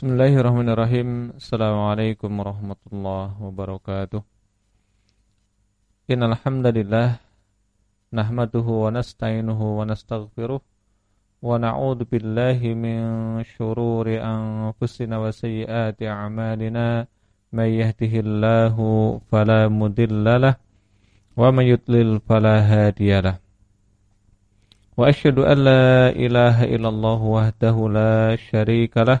Bismillahirrahmanirrahim. Assalamualaikum warahmatullahi wabarakatuh. Innal hamdalillah nahmaduhu wa nasta'inuhu wa nastaghfiruh wa na'udzu billahi min shururi anfusina wa sayyiati a'malina may yahdihillahu fala mudilla wa may yudlil fala hadiyalah. Wa asyhadu an la ilaha illallah wahdahu la syarika lah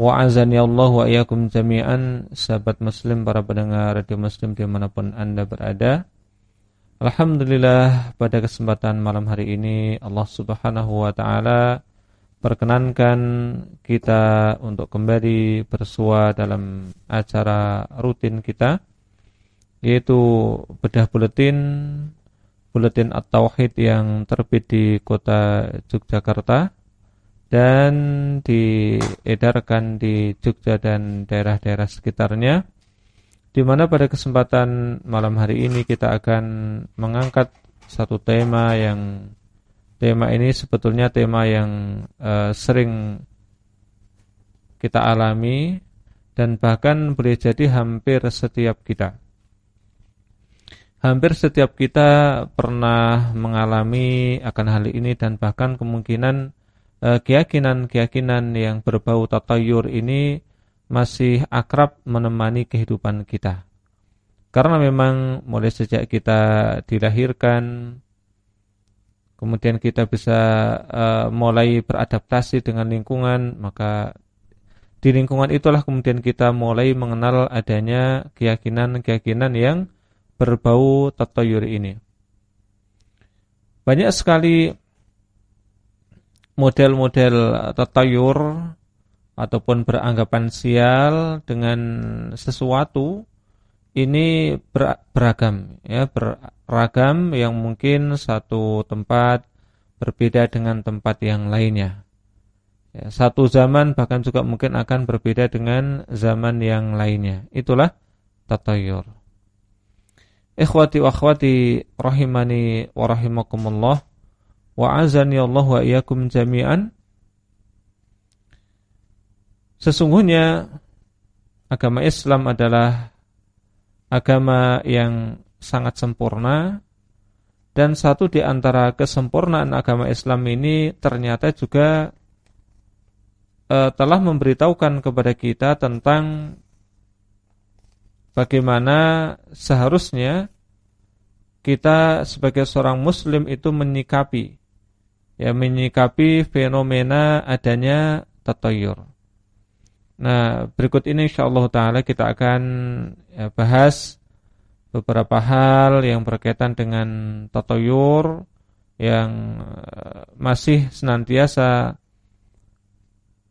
Wa'azani Allah wa iyakum jami'an. Sahabat muslim, para pendengar radio muslim Di mana pun anda berada. Alhamdulillah pada kesempatan malam hari ini Allah subhanahu wa ta'ala Perkenankan kita untuk kembali bersua dalam acara rutin kita Yaitu bedah buletin Buletin At-Tauhid yang terbit di kota Yogyakarta dan diedarkan di Jogja dan daerah-daerah sekitarnya di mana pada kesempatan malam hari ini kita akan mengangkat satu tema yang tema ini sebetulnya tema yang uh, sering kita alami dan bahkan boleh jadi hampir setiap kita. Hampir setiap kita pernah mengalami akan hal ini dan bahkan kemungkinan keyakinan-keyakinan yang berbau tatayur ini masih akrab menemani kehidupan kita. Karena memang mulai sejak kita dilahirkan, kemudian kita bisa uh, mulai beradaptasi dengan lingkungan, maka di lingkungan itulah kemudian kita mulai mengenal adanya keyakinan-keyakinan yang berbau tatayur ini. Banyak sekali model-model tatayur ataupun beranggapan sial dengan sesuatu ini beragam ya beragam yang mungkin satu tempat berbeda dengan tempat yang lainnya. Ya, satu zaman bahkan juga mungkin akan berbeda dengan zaman yang lainnya. Itulah tatayur. Ikhwati wa akhwati rahimani wa rahimakumullah wa'azani Allah wa iyyakum jami'an. Sesungguhnya agama Islam adalah agama yang sangat sempurna dan satu di antara kesempurnaan agama Islam ini ternyata juga e, telah memberitahukan kepada kita tentang bagaimana seharusnya kita sebagai seorang muslim itu menyikapi ya menyikapi fenomena adanya tatayur. Nah, berikut ini insyaallah taala kita akan ya, bahas beberapa hal yang berkaitan dengan tatayur yang eh, masih senantiasa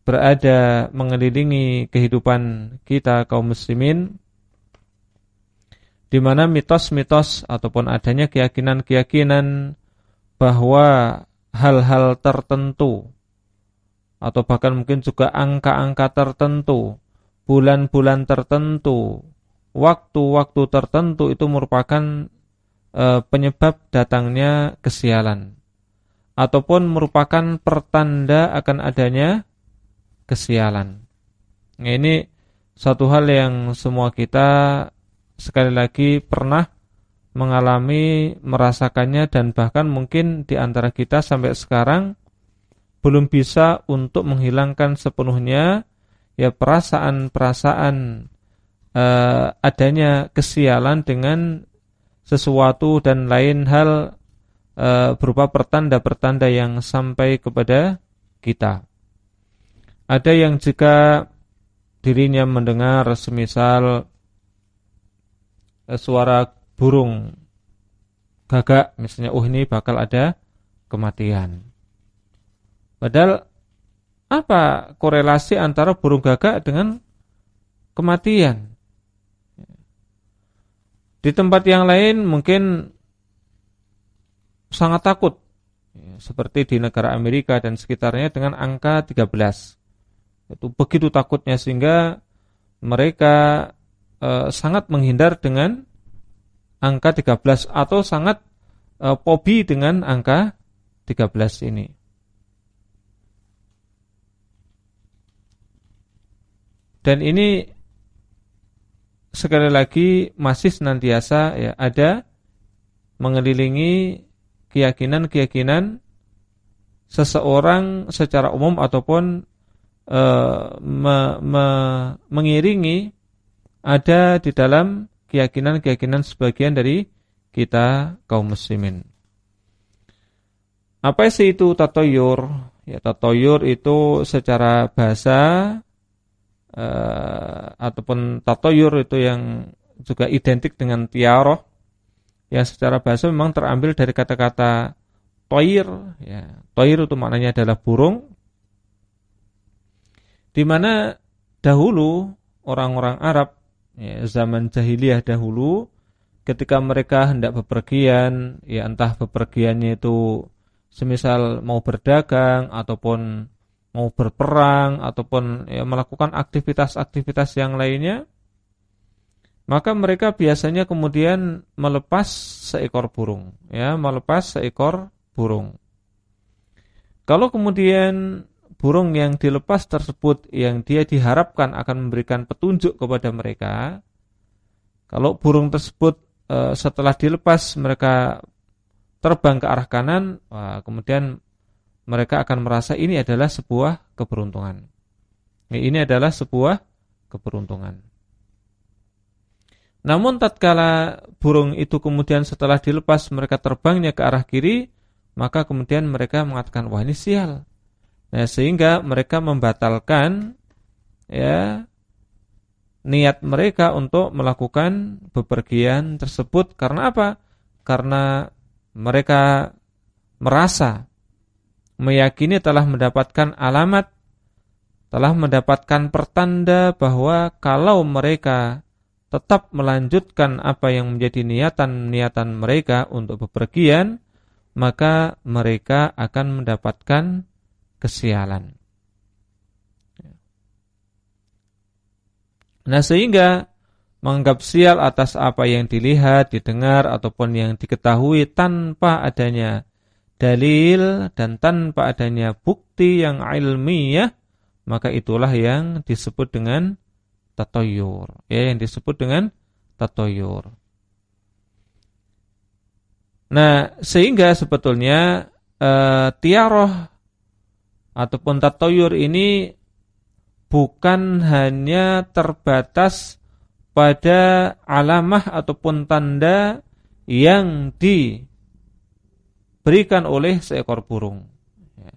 berada mengelilingi kehidupan kita kaum muslimin di mana mitos-mitos ataupun adanya keyakinan-keyakinan bahwa hal-hal tertentu atau bahkan mungkin juga angka-angka tertentu, bulan-bulan tertentu, waktu-waktu tertentu itu merupakan e, penyebab datangnya kesialan ataupun merupakan pertanda akan adanya kesialan. Nah, ini satu hal yang semua kita sekali lagi pernah mengalami, merasakannya dan bahkan mungkin di antara kita sampai sekarang belum bisa untuk menghilangkan sepenuhnya ya perasaan-perasaan uh, adanya kesialan dengan sesuatu dan lain hal uh, berupa pertanda-pertanda yang sampai kepada kita. Ada yang jika dirinya mendengar semisal uh, suara burung gagak misalnya oh ini bakal ada kematian. Padahal apa korelasi antara burung gagak dengan kematian? Di tempat yang lain mungkin sangat takut seperti di negara Amerika dan sekitarnya dengan angka 13. Itu begitu takutnya sehingga mereka eh, sangat menghindar dengan angka 13 atau sangat eh, pobi dengan angka 13 ini. Dan ini sekali lagi masih senantiasa ya ada mengelilingi keyakinan-keyakinan seseorang secara umum ataupun e, me, me, mengiringi ada di dalam keyakinan-keyakinan sebagian dari kita kaum muslimin. Apa sih itu tatoyur? Ya, tatoyur itu secara bahasa uh, ataupun tatoyur itu yang juga identik dengan tiaroh yang secara bahasa memang terambil dari kata-kata toir ya toir itu maknanya adalah burung di mana dahulu orang-orang Arab ya, zaman jahiliyah dahulu ketika mereka hendak bepergian ya entah bepergiannya itu semisal mau berdagang ataupun mau berperang ataupun ya, melakukan aktivitas-aktivitas yang lainnya, maka mereka biasanya kemudian melepas seekor burung, ya, melepas seekor burung. Kalau kemudian burung yang dilepas tersebut yang dia diharapkan akan memberikan petunjuk kepada mereka, kalau burung tersebut e, setelah dilepas mereka terbang ke arah kanan, wah, kemudian mereka akan merasa ini adalah sebuah keberuntungan. Ini adalah sebuah keberuntungan. Namun tatkala burung itu kemudian setelah dilepas mereka terbangnya ke arah kiri, maka kemudian mereka mengatakan wah ini sial. Nah, sehingga mereka membatalkan ya niat mereka untuk melakukan bepergian tersebut karena apa? Karena mereka merasa meyakini telah mendapatkan alamat, telah mendapatkan pertanda bahwa kalau mereka tetap melanjutkan apa yang menjadi niatan-niatan mereka untuk bepergian, maka mereka akan mendapatkan kesialan. Nah sehingga menganggap sial atas apa yang dilihat, didengar, ataupun yang diketahui tanpa adanya dalil dan tanpa adanya bukti yang ilmiah maka itulah yang disebut dengan tatoyur ya yang disebut dengan tatoyur nah sehingga sebetulnya e, tiaroh ataupun tatoyur ini bukan hanya terbatas pada alamah ataupun tanda yang di diberikan oleh seekor burung. Ya.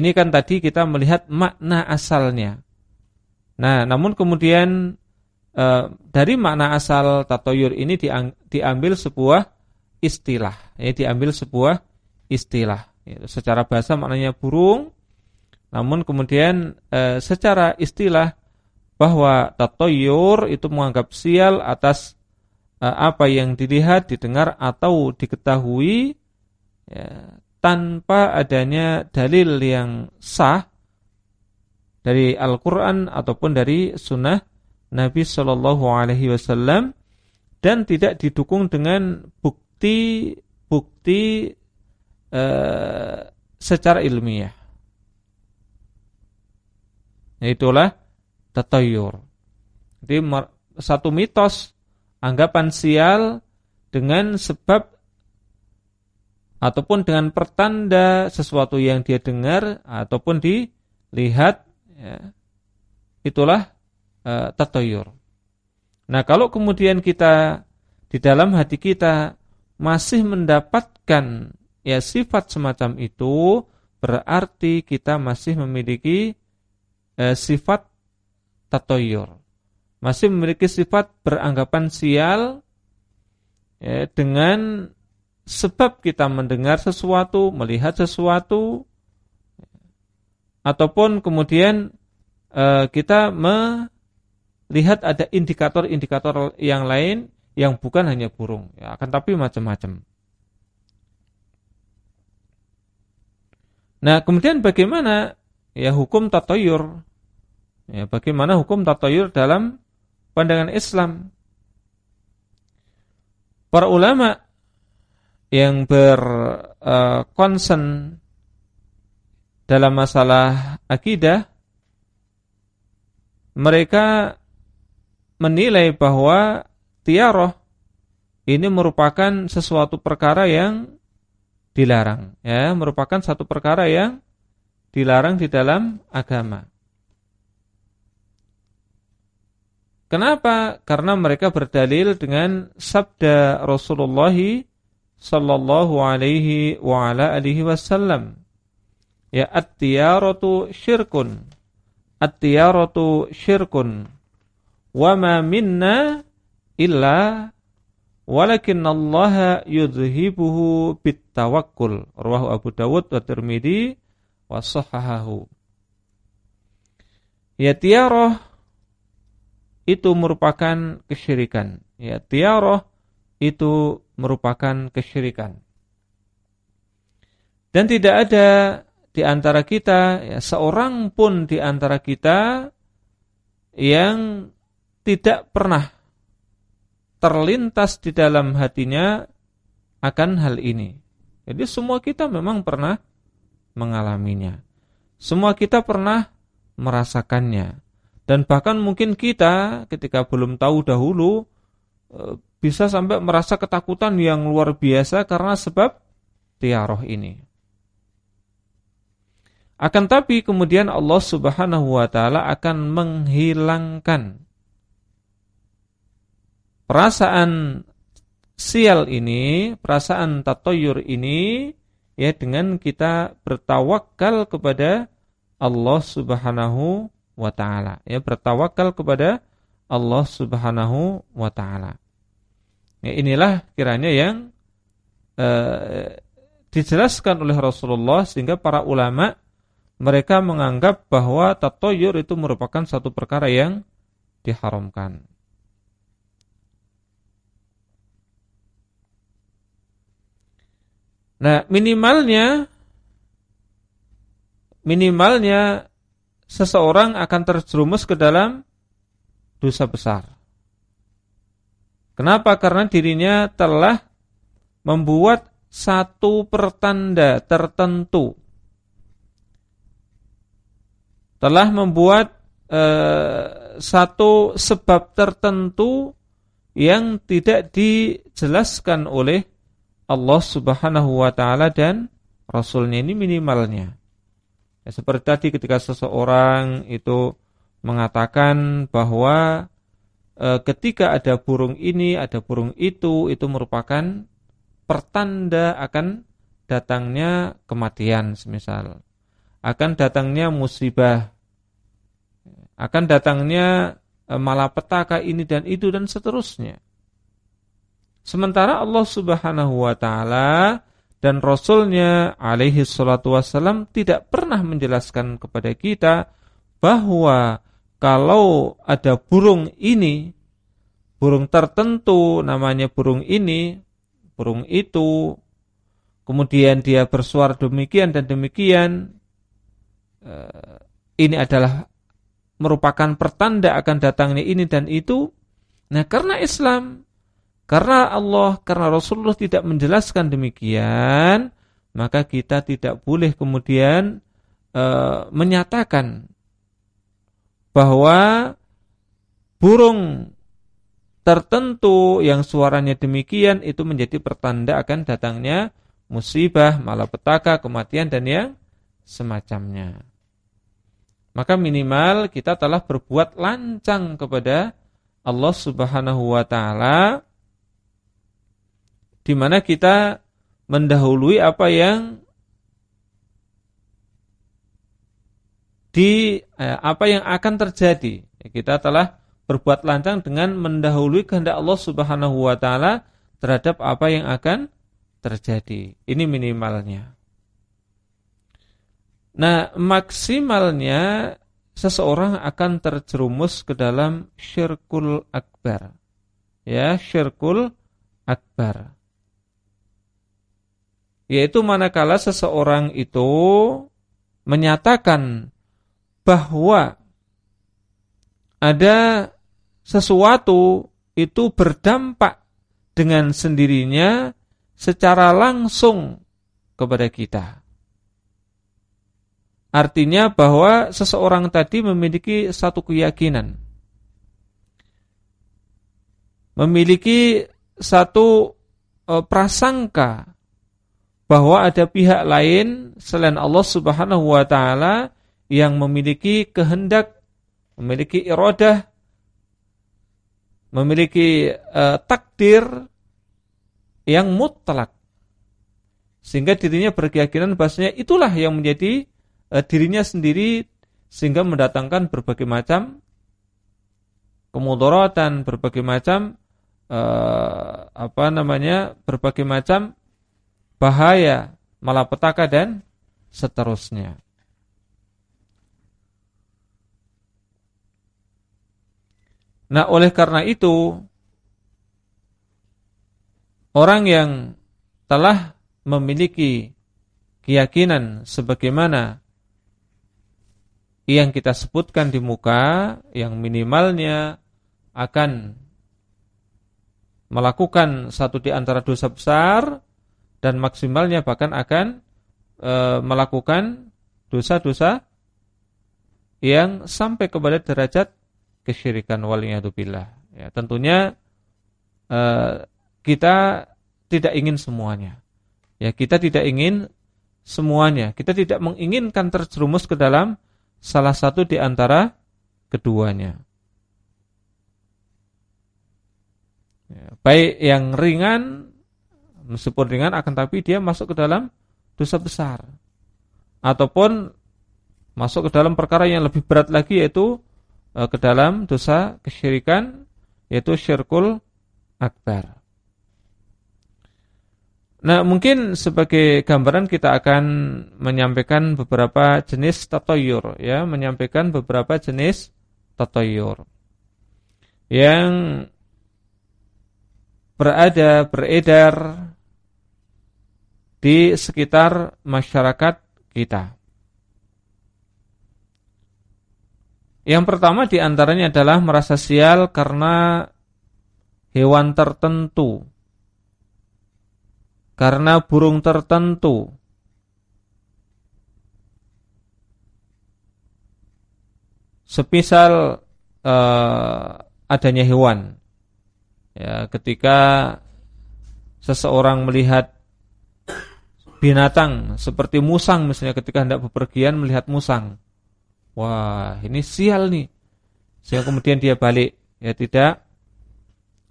Ini kan tadi kita melihat makna asalnya. Nah, namun kemudian e, dari makna asal tatoyur ini diambil sebuah istilah. Ya, diambil sebuah istilah. Ya, secara bahasa maknanya burung, namun kemudian e, secara istilah bahwa tatoyur itu menganggap sial atas e, apa yang dilihat, didengar atau diketahui ya, tanpa adanya dalil yang sah dari Al-Quran ataupun dari Sunnah Nabi Shallallahu Alaihi Wasallam dan tidak didukung dengan bukti-bukti uh, secara ilmiah. Itulah tatayur. Jadi satu mitos anggapan sial dengan sebab ataupun dengan pertanda sesuatu yang dia dengar ataupun dilihat ya, itulah tatoyur. Nah, kalau kemudian kita di dalam hati kita masih mendapatkan ya sifat semacam itu, berarti kita masih memiliki uh, sifat tatoyur. Masih memiliki sifat beranggapan sial ya, dengan sebab kita mendengar sesuatu, melihat sesuatu, ataupun kemudian uh, kita melihat ada indikator-indikator yang lain yang bukan hanya burung, ya, akan tapi macam-macam. Nah, kemudian bagaimana ya hukum tatoyur? Ya, bagaimana hukum tatoyur dalam pandangan Islam? Para ulama yang berkonsen uh, dalam masalah akidah mereka menilai bahwa tiaroh ini merupakan sesuatu perkara yang dilarang ya merupakan satu perkara yang dilarang di dalam agama Kenapa? Karena mereka berdalil dengan sabda Rasulullah sallallahu alaihi wa ala alihi wasallam Ya at-tiyaratu syirkun. At-tiyaratu syirkun. Wa ma minna illa walakin Allah yudhibuhu bitawakkul. Rawahu Abu Dawud wa Tirmidzi wa sahahahu. Ya tiaroh itu merupakan kesyirikan. Ya tiaroh itu merupakan kesyirikan. Dan tidak ada di antara kita, ya, seorang pun di antara kita yang tidak pernah terlintas di dalam hatinya akan hal ini. Jadi semua kita memang pernah mengalaminya. Semua kita pernah merasakannya. Dan bahkan mungkin kita ketika belum tahu dahulu e, bisa sampai merasa ketakutan yang luar biasa karena sebab tiaroh ini. Akan tapi kemudian Allah Subhanahu wa taala akan menghilangkan perasaan sial ini, perasaan tatoyur ini ya dengan kita bertawakal kepada Allah Subhanahu wa taala. Ya bertawakal kepada Allah Subhanahu wa taala. Ya, inilah kiranya yang eh, dijelaskan oleh Rasulullah sehingga para ulama mereka menganggap bahwa tatoyur itu merupakan satu perkara yang diharamkan. Nah, minimalnya minimalnya seseorang akan terjerumus ke dalam dosa besar. Kenapa? Karena dirinya telah membuat satu pertanda tertentu telah membuat eh, satu sebab tertentu yang tidak dijelaskan oleh Allah Subhanahu wa taala dan rasulnya ini minimalnya. Ya, seperti tadi ketika seseorang itu mengatakan bahwa e, ketika ada burung ini, ada burung itu, itu merupakan pertanda akan datangnya kematian semisal akan datangnya musibah, akan datangnya e, malapetaka ini dan itu dan seterusnya. Sementara Allah Subhanahu wa taala dan Rasulnya alaihi salatu wassalam tidak pernah menjelaskan kepada kita bahwa kalau ada burung ini, burung tertentu namanya burung ini, burung itu, kemudian dia bersuara demikian dan demikian, Eh, ini adalah merupakan pertanda akan datangnya ini dan itu. Nah, karena Islam, karena Allah, karena Rasulullah tidak menjelaskan demikian, maka kita tidak boleh kemudian e, menyatakan bahwa burung tertentu yang suaranya demikian itu menjadi pertanda akan datangnya musibah, malapetaka, kematian dan yang semacamnya. maka minimal kita telah berbuat lancang kepada Allah Subhanahu wa taala di mana kita mendahului apa yang di eh, apa yang akan terjadi. Kita telah berbuat lancang dengan mendahului kehendak Allah Subhanahu wa taala terhadap apa yang akan terjadi. Ini minimalnya. Nah, maksimalnya seseorang akan terjerumus ke dalam syirkul akbar. Ya, syirkul akbar. Yaitu manakala seseorang itu menyatakan bahwa ada sesuatu itu berdampak dengan sendirinya secara langsung kepada kita. Artinya bahwa seseorang tadi memiliki satu keyakinan. Memiliki satu e, prasangka bahwa ada pihak lain selain Allah Subhanahu wa taala yang memiliki kehendak, memiliki iradah, memiliki e, takdir yang mutlak. Sehingga dirinya berkeyakinan bahasanya itulah yang menjadi uh, dirinya sendiri sehingga mendatangkan berbagai macam kemudaratan, berbagai macam uh, apa namanya? berbagai macam bahaya, malapetaka dan seterusnya. Nah, oleh karena itu orang yang telah memiliki keyakinan sebagaimana yang kita sebutkan di muka yang minimalnya akan melakukan satu di antara dosa besar dan maksimalnya bahkan akan e, melakukan dosa-dosa yang sampai kepada derajat kesyirikan waliyadzubillah. Ya, tentunya e, kita tidak ingin semuanya. Ya, kita tidak ingin semuanya. Kita tidak menginginkan terjerumus ke dalam salah satu di antara keduanya. Ya, baik yang ringan, meskipun ringan akan tapi dia masuk ke dalam dosa besar. Ataupun masuk ke dalam perkara yang lebih berat lagi yaitu e, ke dalam dosa kesyirikan yaitu syirkul akbar. Nah, mungkin sebagai gambaran kita akan menyampaikan beberapa jenis tatoyur, ya, menyampaikan beberapa jenis tatoyur yang berada beredar di sekitar masyarakat kita. Yang pertama di antaranya adalah merasa sial karena hewan tertentu karena burung tertentu. Sepisal uh, adanya hewan. Ya, ketika seseorang melihat binatang seperti musang misalnya ketika hendak bepergian melihat musang. Wah, ini sial nih. Sehingga kemudian dia balik, ya tidak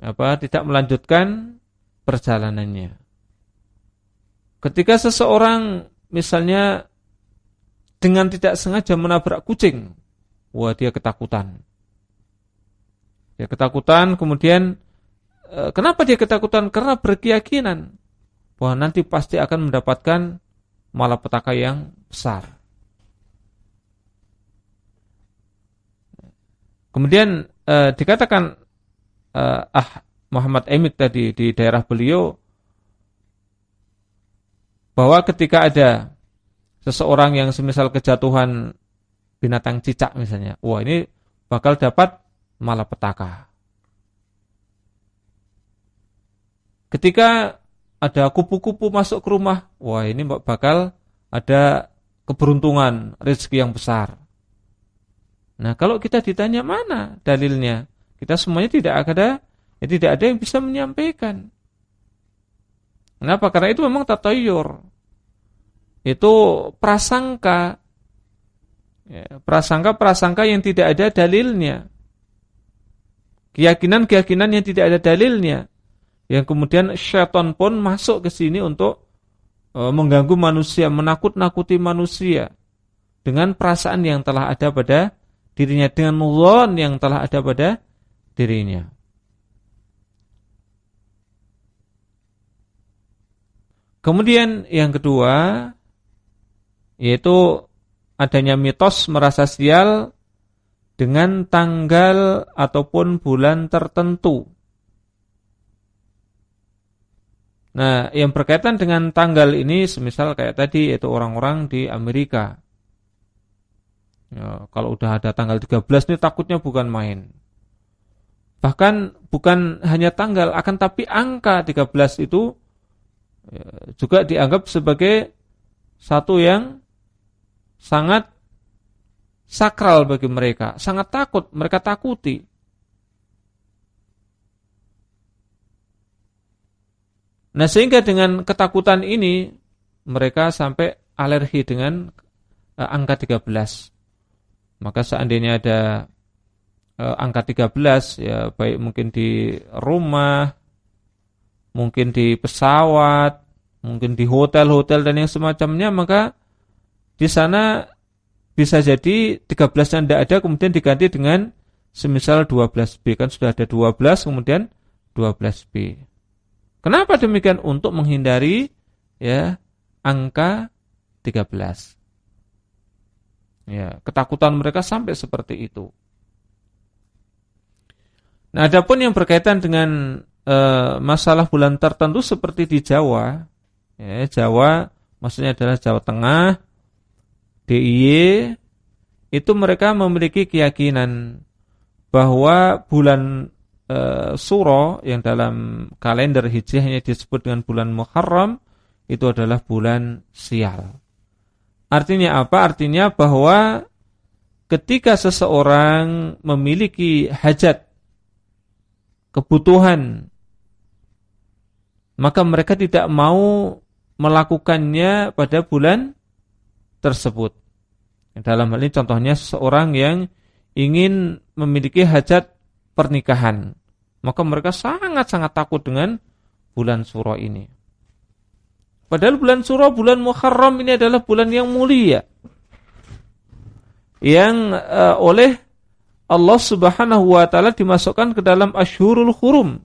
apa tidak melanjutkan perjalanannya. Ketika seseorang misalnya dengan tidak sengaja menabrak kucing, wah dia ketakutan. Dia ketakutan, kemudian e, kenapa dia ketakutan? Karena berkeyakinan bahwa nanti pasti akan mendapatkan malapetaka yang besar. Kemudian e, dikatakan e, ah Muhammad Emik tadi di daerah beliau bahwa ketika ada seseorang yang semisal kejatuhan binatang cicak misalnya, wah ini bakal dapat malapetaka. Ketika ada kupu-kupu masuk ke rumah, wah ini bakal ada keberuntungan, rezeki yang besar. Nah, kalau kita ditanya mana dalilnya, kita semuanya tidak ada, ya tidak ada yang bisa menyampaikan. Kenapa? Karena itu memang tatayur. Itu prasangka. Ya, prasangka-prasangka yang tidak ada dalilnya. Keyakinan-keyakinan yang tidak ada dalilnya. Yang kemudian syaitan pun masuk ke sini untuk e, mengganggu manusia, menakut-nakuti manusia dengan perasaan yang telah ada pada dirinya, dengan nulon yang telah ada pada dirinya. Kemudian yang kedua yaitu adanya mitos merasa sial dengan tanggal ataupun bulan tertentu. Nah, yang berkaitan dengan tanggal ini semisal kayak tadi yaitu orang-orang di Amerika. Ya, kalau udah ada tanggal 13 ini takutnya bukan main. Bahkan bukan hanya tanggal akan tapi angka 13 itu ya, juga dianggap sebagai satu yang sangat sakral bagi mereka, sangat takut, mereka takuti. Nah sehingga dengan ketakutan ini mereka sampai alergi dengan uh, angka 13. Maka seandainya ada uh, angka 13 ya baik mungkin di rumah, mungkin di pesawat, mungkin di hotel-hotel dan yang semacamnya maka di sana bisa jadi 13 yang tidak ada kemudian diganti dengan semisal 12B kan sudah ada 12 kemudian 12B. Kenapa demikian? Untuk menghindari ya angka 13. Ya, ketakutan mereka sampai seperti itu. Nah, adapun yang berkaitan dengan e, masalah bulan tertentu seperti di Jawa, ya, Jawa maksudnya adalah Jawa Tengah, DIY itu mereka memiliki keyakinan bahwa bulan e, Suro yang dalam kalender Hijriahnya disebut dengan bulan Muharram itu adalah bulan sial. Artinya apa? Artinya bahwa ketika seseorang memiliki hajat kebutuhan maka mereka tidak mau melakukannya pada bulan tersebut. Dalam hal ini contohnya seseorang yang ingin memiliki hajat pernikahan. Maka mereka sangat-sangat takut dengan bulan suro ini. Padahal bulan suro, bulan Muharram ini adalah bulan yang mulia. Yang uh, oleh Allah subhanahu wa ta'ala dimasukkan ke dalam ashurul hurum.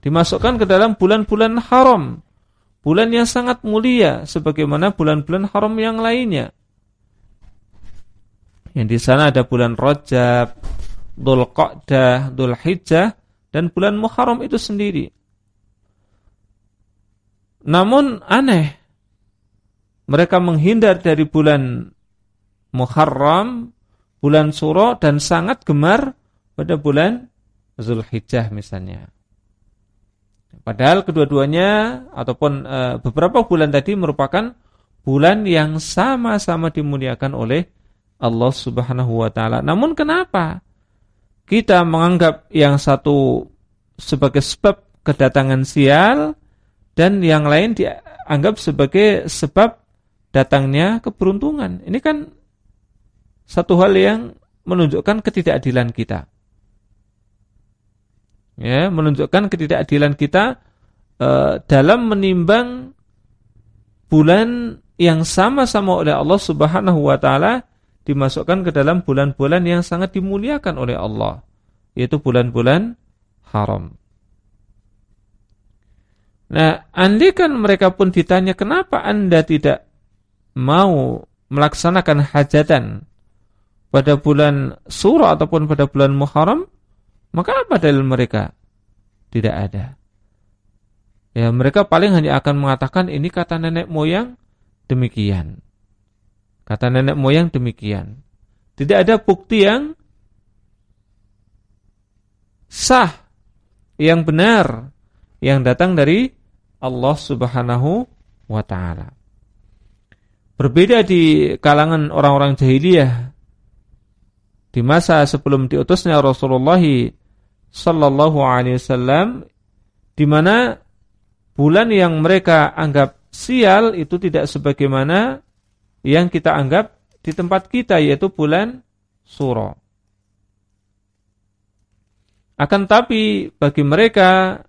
Dimasukkan ke dalam bulan-bulan haram bulan yang sangat mulia sebagaimana bulan-bulan haram yang lainnya. Yang di sana ada bulan Rajab, Dzulqa'dah, Dzulhijjah dan bulan Muharram itu sendiri. Namun aneh mereka menghindar dari bulan Muharram, bulan Suro dan sangat gemar pada bulan Zulhijjah misalnya. Padahal kedua-duanya ataupun e, beberapa bulan tadi merupakan bulan yang sama-sama dimuliakan oleh Allah Subhanahu wa taala. Namun kenapa kita menganggap yang satu sebagai sebab kedatangan sial dan yang lain dianggap sebagai sebab datangnya keberuntungan? Ini kan satu hal yang menunjukkan ketidakadilan kita ya menunjukkan ketidakadilan kita uh, dalam menimbang bulan yang sama-sama oleh Allah Subhanahu wa taala dimasukkan ke dalam bulan-bulan yang sangat dimuliakan oleh Allah yaitu bulan-bulan haram. Nah, andikan mereka pun ditanya kenapa Anda tidak mau melaksanakan hajatan pada bulan surah ataupun pada bulan Muharram, maka apa dalil mereka? Tidak ada. Ya, mereka paling hanya akan mengatakan ini kata nenek moyang demikian. Kata nenek moyang demikian. Tidak ada bukti yang sah, yang benar, yang datang dari Allah Subhanahu wa taala. Berbeda di kalangan orang-orang jahiliyah di masa sebelum diutusnya Rasulullah sallallahu alaihi wasallam di mana bulan yang mereka anggap sial itu tidak sebagaimana yang kita anggap di tempat kita yaitu bulan Suro. Akan tapi bagi mereka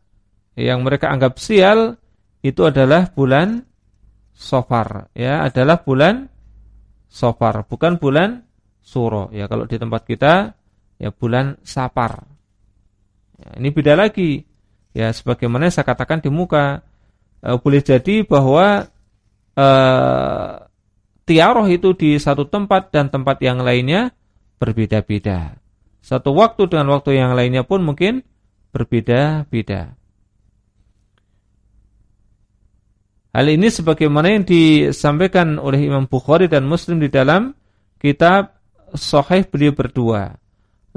yang mereka anggap sial itu adalah bulan Sofar, ya, adalah bulan Sofar, bukan bulan Suro. Ya, kalau di tempat kita ya bulan Sapar. Ya, ini beda lagi. Ya, sebagaimana saya katakan di muka, e, boleh jadi bahwa e, tiaroh itu di satu tempat dan tempat yang lainnya berbeda-beda. Satu waktu dengan waktu yang lainnya pun mungkin berbeda-beda. Hal ini sebagaimana yang disampaikan oleh Imam Bukhari dan Muslim di dalam kitab Sahih beliau berdua.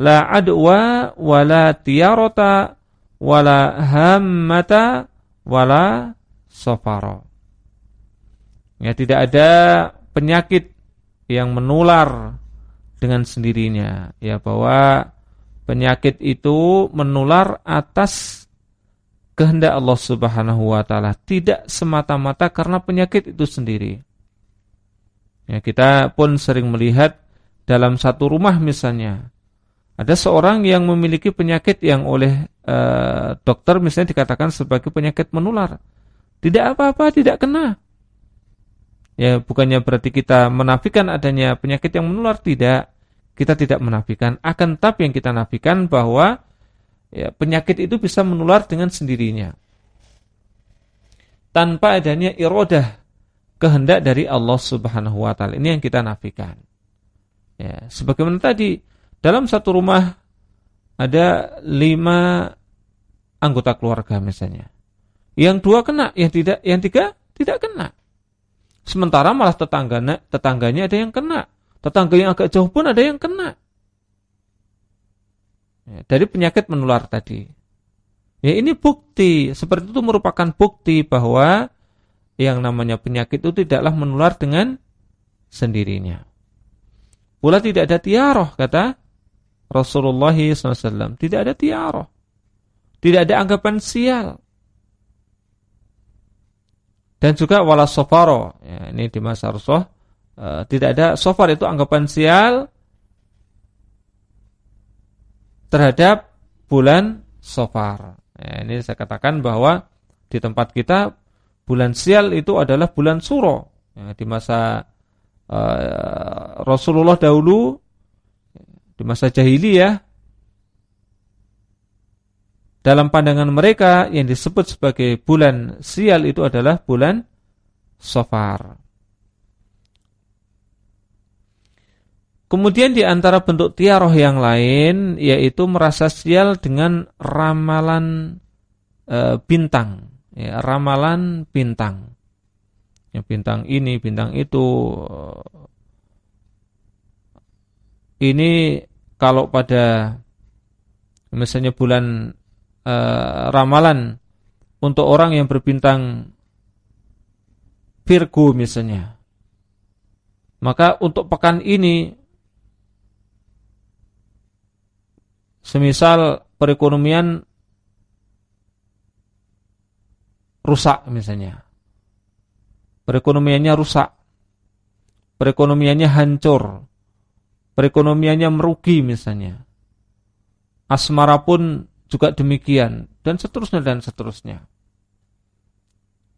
La adwa wala tiyarata wala hammata wala safara. Ya tidak ada penyakit yang menular dengan sendirinya. Ya bahwa penyakit itu menular atas kehendak Allah Subhanahu wa taala. Tidak semata-mata karena penyakit itu sendiri. Ya kita pun sering melihat dalam satu rumah misalnya ada seorang yang memiliki penyakit yang oleh e, dokter misalnya dikatakan sebagai penyakit menular. Tidak apa-apa tidak kena ya bukannya berarti kita menafikan adanya penyakit yang menular tidak kita tidak menafikan. Akan tapi yang kita nafikan bahwa ya, penyakit itu bisa menular dengan sendirinya. Tanpa adanya irodah kehendak dari Allah Subhanahu wa taala. Ini yang kita nafikan. Ya, sebagaimana tadi dalam satu rumah ada lima anggota keluarga misalnya. Yang dua kena, yang tidak, yang tiga tidak kena. Sementara malah tetangganya, tetangganya ada yang kena. Tetangga yang agak jauh pun ada yang kena. Ya, dari penyakit menular tadi. Ya ini bukti, seperti itu merupakan bukti bahwa yang namanya penyakit itu tidaklah menular dengan sendirinya. Pula tidak ada tiaroh, kata Rasulullah SAW. Tidak ada tiaroh. Tidak ada anggapan sial. Dan juga wala sofaro. Ya, ini di masa Rasulullah Eh, tidak ada sofar itu anggapan sial terhadap bulan sofar. Ya, ini saya katakan bahwa di tempat kita bulan sial itu adalah bulan suro. Ya, di masa uh, Rasulullah dahulu, di masa jahiliyah, dalam pandangan mereka yang disebut sebagai bulan sial itu adalah bulan sofar. Kemudian di antara bentuk tiaroh yang lain yaitu merasa sial dengan ramalan e, bintang, ya, ramalan bintang. Ya, bintang ini, bintang itu. Ini kalau pada misalnya bulan e, ramalan untuk orang yang berbintang Virgo misalnya. Maka untuk pekan ini Semisal perekonomian rusak misalnya. Perekonomiannya rusak. Perekonomiannya hancur. Perekonomiannya merugi misalnya. Asmara pun juga demikian dan seterusnya dan seterusnya.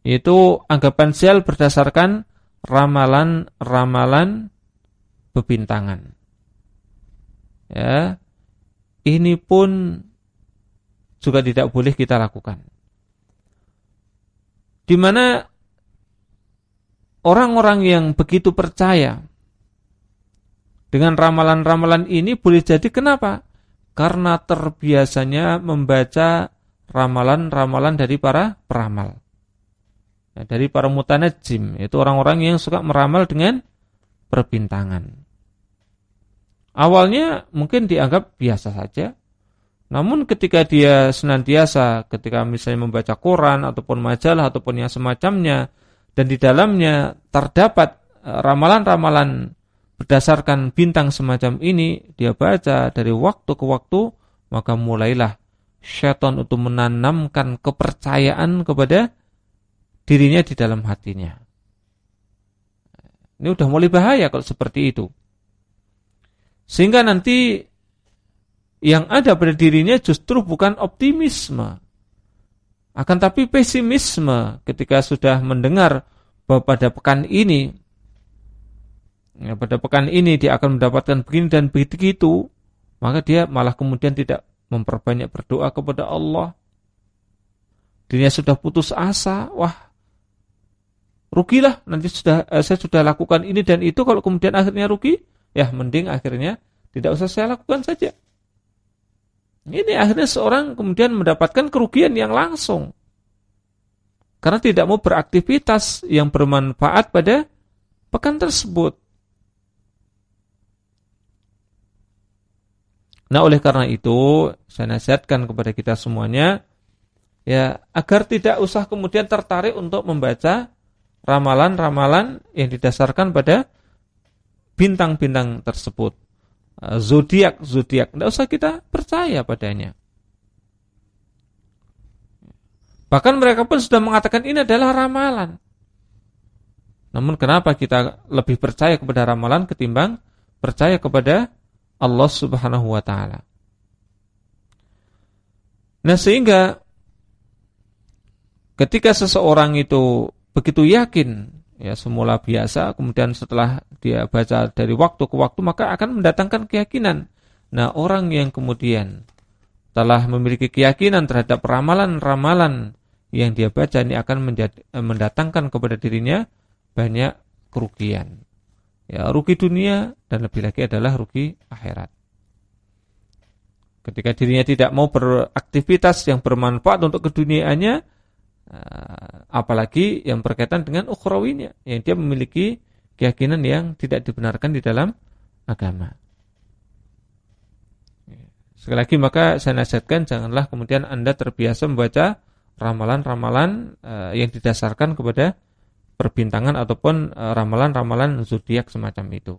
Itu anggapan sial berdasarkan ramalan-ramalan bebintangan. Ya, ini pun juga tidak boleh kita lakukan. Di mana orang-orang yang begitu percaya dengan ramalan-ramalan ini boleh jadi kenapa? Karena terbiasanya membaca ramalan-ramalan dari para peramal. Ya, dari para mutanajim, itu orang-orang yang suka meramal dengan perbintangan. Awalnya mungkin dianggap biasa saja. Namun ketika dia senantiasa ketika misalnya membaca koran ataupun majalah ataupun yang semacamnya dan di dalamnya terdapat e, ramalan-ramalan berdasarkan bintang semacam ini dia baca dari waktu ke waktu maka mulailah syaitan untuk menanamkan kepercayaan kepada dirinya di dalam hatinya. Ini udah mulai bahaya kalau seperti itu. Sehingga nanti yang ada pada dirinya justru bukan optimisme. Akan tapi pesimisme ketika sudah mendengar bahwa pada pekan ini ya, pada pekan ini dia akan mendapatkan begini dan begitu, maka dia malah kemudian tidak memperbanyak berdoa kepada Allah. Dirinya sudah putus asa, wah rugilah nanti sudah eh, saya sudah lakukan ini dan itu kalau kemudian akhirnya rugi, ya mending akhirnya tidak usah saya lakukan saja. Ini akhirnya seorang kemudian mendapatkan kerugian yang langsung. Karena tidak mau beraktivitas yang bermanfaat pada pekan tersebut. Nah oleh karena itu saya nasihatkan kepada kita semuanya ya agar tidak usah kemudian tertarik untuk membaca ramalan-ramalan yang didasarkan pada bintang-bintang tersebut. Eh, zodiak zodiak tidak usah kita percaya padanya. Bahkan mereka pun sudah mengatakan ini adalah ramalan. Namun kenapa kita lebih percaya kepada ramalan ketimbang percaya kepada Allah Subhanahu wa taala? Nah, sehingga ketika seseorang itu begitu yakin ya semula biasa kemudian setelah dia baca dari waktu ke waktu maka akan mendatangkan keyakinan. Nah, orang yang kemudian telah memiliki keyakinan terhadap ramalan-ramalan yang dia baca ini akan mendatangkan kepada dirinya banyak kerugian. Ya, rugi dunia dan lebih lagi adalah rugi akhirat. Ketika dirinya tidak mau beraktivitas yang bermanfaat untuk keduniaannya, Eh, apalagi yang berkaitan dengan ukhrawinya yang dia memiliki keyakinan yang tidak dibenarkan di dalam agama. Sekali lagi maka saya nasihatkan janganlah kemudian Anda terbiasa membaca ramalan-ramalan uh, yang didasarkan kepada perbintangan ataupun eh, ramalan-ramalan zodiak semacam itu.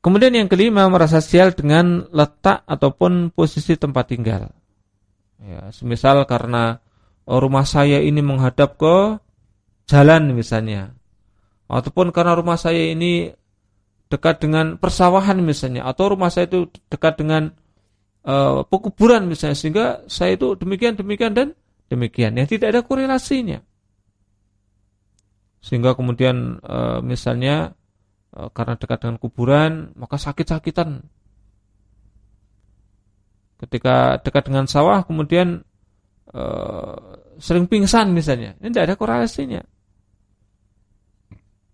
Kemudian yang kelima merasa sial dengan letak ataupun posisi tempat tinggal. Ya, semisal karena rumah saya ini menghadap ke jalan misalnya. Ataupun karena rumah saya ini dekat dengan persawahan misalnya. Atau rumah saya itu dekat dengan uh, pekuburan misalnya. Sehingga saya itu demikian, demikian, dan demikian. Yang tidak ada korelasinya. Sehingga kemudian uh, misalnya uh, karena dekat dengan kuburan maka sakit-sakitan. Ketika dekat dengan sawah kemudian sering pingsan misalnya. Ini tidak ada korelasinya.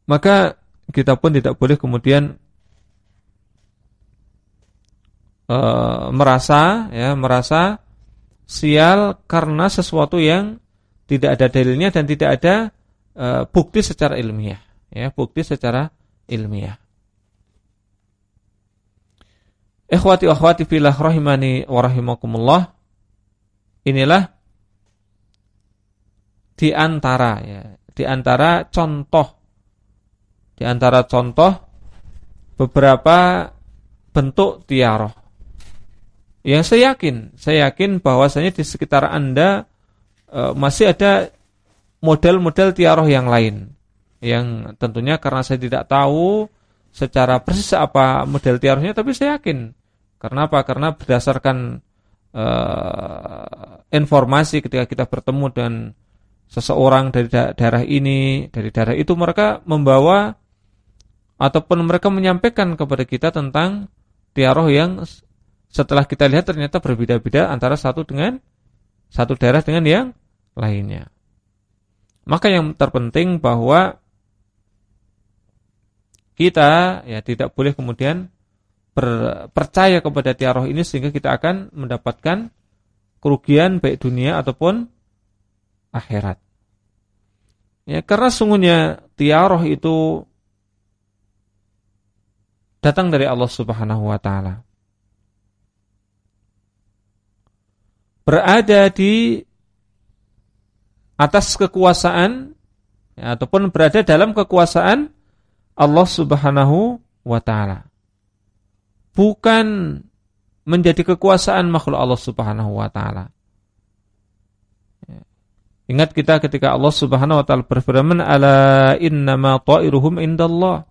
Maka kita pun tidak boleh kemudian uh, merasa ya merasa sial karena sesuatu yang tidak ada dalilnya dan tidak ada uh, bukti secara ilmiah ya bukti secara ilmiah Ikhwati akhwati fillah rahimani wa rahimakumullah inilah di antara ya, di antara contoh di antara contoh beberapa bentuk tiaroh. Yang saya yakin, saya yakin bahwasanya di sekitar Anda e, masih ada model-model tiaroh yang lain. Yang tentunya karena saya tidak tahu secara persis apa model tiarohnya, tapi saya yakin. Karena apa? Karena berdasarkan e, informasi ketika kita bertemu dan seseorang dari daerah ini, dari daerah itu mereka membawa ataupun mereka menyampaikan kepada kita tentang tiaroh yang setelah kita lihat ternyata berbeda-beda antara satu dengan satu daerah dengan yang lainnya. Maka yang terpenting bahwa kita ya tidak boleh kemudian percaya kepada tiaroh ini sehingga kita akan mendapatkan kerugian baik dunia ataupun akhirat. Ya, karena sungguhnya tiaroh itu datang dari Allah Subhanahu wa taala. Berada di atas kekuasaan ya, ataupun berada dalam kekuasaan Allah Subhanahu wa taala. Bukan menjadi kekuasaan makhluk Allah Subhanahu wa taala. Ingat kita ketika Allah Subhanahu wa taala berfirman ala innama ta'iruhum indallah.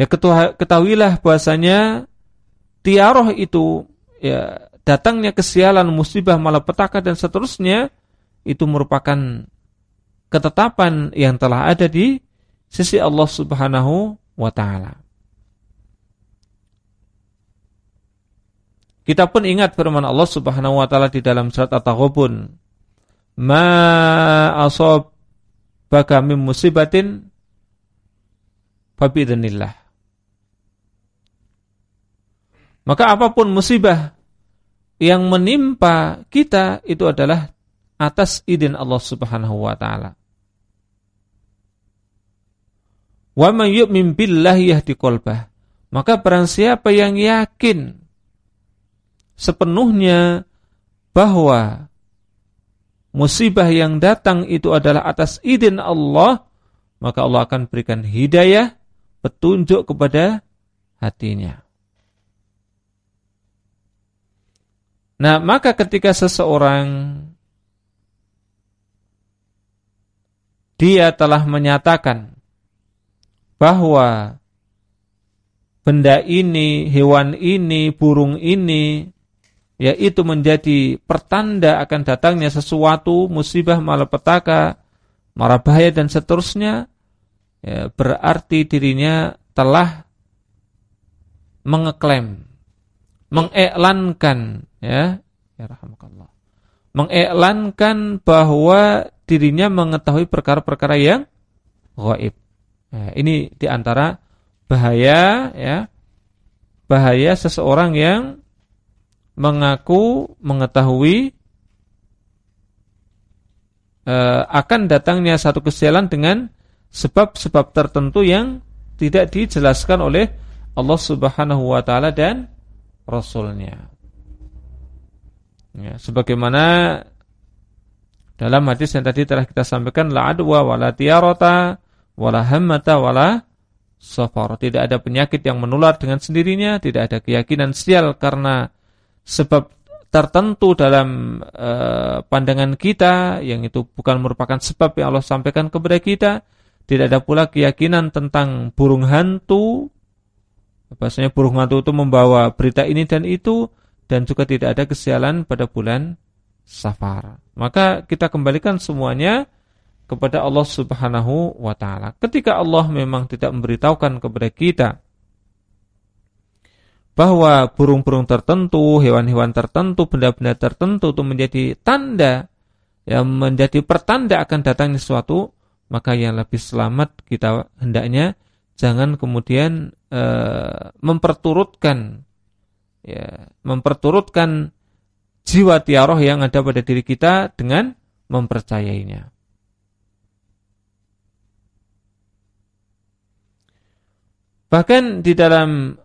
Ya ketahuilah bahasanya tiaroh itu ya datangnya kesialan, musibah, malapetaka dan seterusnya itu merupakan ketetapan yang telah ada di sisi Allah Subhanahu wa taala. Kita pun ingat firman Allah Subhanahu wa taala di dalam surat At-Taghabun. Ma asabaka min musibatin fabidznillah. Maka apa pun musibah yang menimpa kita itu adalah atas izin Allah Subhanahu wa taala. Wa may yu'min billahi yahdi qalbah. Maka barang siapa yang yakin sepenuhnya bahwa musibah yang datang itu adalah atas izin Allah, maka Allah akan berikan hidayah, petunjuk kepada hatinya. Nah, maka ketika seseorang dia telah menyatakan bahwa benda ini, hewan ini, burung ini yaitu menjadi pertanda akan datangnya sesuatu musibah malapetaka, mara bahaya dan seterusnya, ya, berarti dirinya telah mengeklaim, mengiklankan, ya, ya rahmatullah, mengiklankan bahwa dirinya mengetahui perkara-perkara yang gaib. Ya, ini di antara bahaya, ya, bahaya seseorang yang mengaku mengetahui uh, akan datangnya satu kesialan dengan sebab-sebab tertentu yang tidak dijelaskan oleh Allah Subhanahu wa taala dan rasulnya. Ya, sebagaimana dalam hadis yang tadi telah kita sampaikan la adwa wala tiarata wala hammata wala safar. Tidak ada penyakit yang menular dengan sendirinya, tidak ada keyakinan sial karena sebab tertentu dalam uh, pandangan kita yang itu bukan merupakan sebab yang Allah sampaikan kepada kita tidak ada pula keyakinan tentang burung hantu bahasanya burung hantu itu membawa berita ini dan itu dan juga tidak ada kesialan pada bulan Safar. Maka kita kembalikan semuanya kepada Allah Subhanahu wa taala. Ketika Allah memang tidak memberitahukan kepada kita bahwa burung-burung tertentu, hewan-hewan tertentu, benda-benda tertentu itu menjadi tanda yang menjadi pertanda akan datangnya sesuatu, maka yang lebih selamat kita hendaknya jangan kemudian e, memperturutkan ya, memperturutkan jiwa tiaroh yang ada pada diri kita dengan mempercayainya. Bahkan di dalam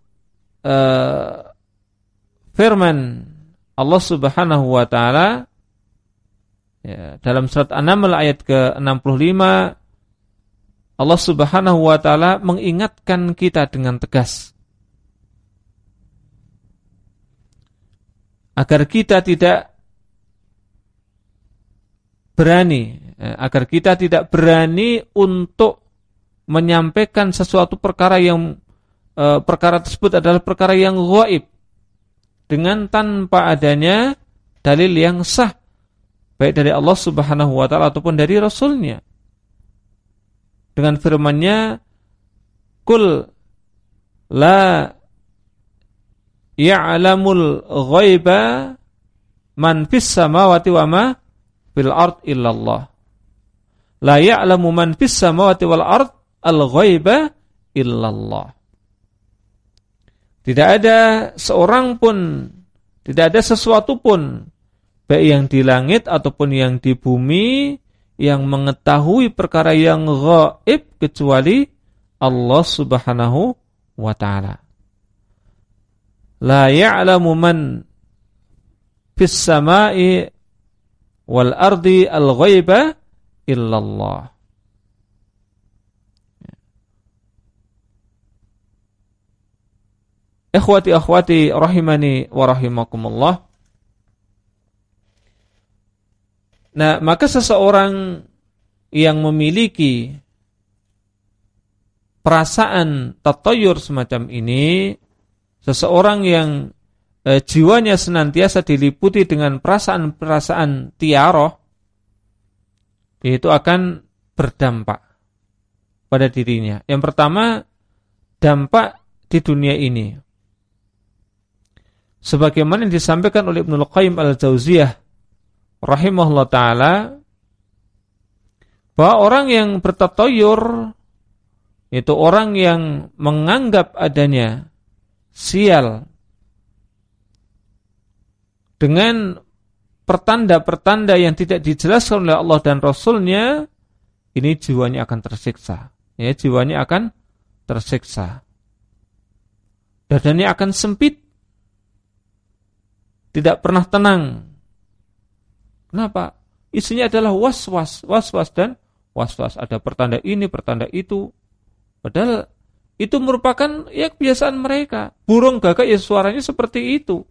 uh, firman Allah Subhanahu wa taala ya, dalam surat An-Naml ayat ke-65 Allah Subhanahu wa taala mengingatkan kita dengan tegas agar kita tidak berani ya, agar kita tidak berani untuk menyampaikan sesuatu perkara yang e, perkara tersebut adalah perkara yang gaib dengan tanpa adanya dalil yang sah baik dari Allah Subhanahu wa taala ataupun dari rasulnya. Dengan firman-Nya kul la ya'lamul ghaiba man fis samawati wa ma fil ard illallah. La ya'lamu man fis samawati wal ard al ghaiba illallah. Tidak ada seorang pun, tidak ada sesuatu pun, baik yang di langit ataupun yang di bumi, yang mengetahui perkara yang gaib kecuali Allah subhanahu wa ta'ala. La ya'lamu man fis samai wal ardi al-ghaiba illallah. Ikhwati akhwati rahimani wa rahimakumullah. Nah, maka seseorang yang memiliki perasaan tatoyur semacam ini, seseorang yang e, jiwanya senantiasa diliputi dengan perasaan-perasaan tiaroh, itu akan berdampak pada dirinya. Yang pertama, dampak di dunia ini. Sebagaimana yang disampaikan oleh Ibnu Qayyim al-Jauziyah rahimahullah taala bahwa orang yang bertatoyur itu orang yang menganggap adanya sial dengan pertanda-pertanda yang tidak dijelaskan oleh Allah dan Rasulnya ini jiwanya akan tersiksa ya jiwanya akan tersiksa dadanya akan sempit tidak pernah tenang Kenapa? Isinya adalah was-was, was-was dan was-was. Ada pertanda ini, pertanda itu. Padahal itu merupakan ya kebiasaan mereka. Burung gagak ya suaranya seperti itu.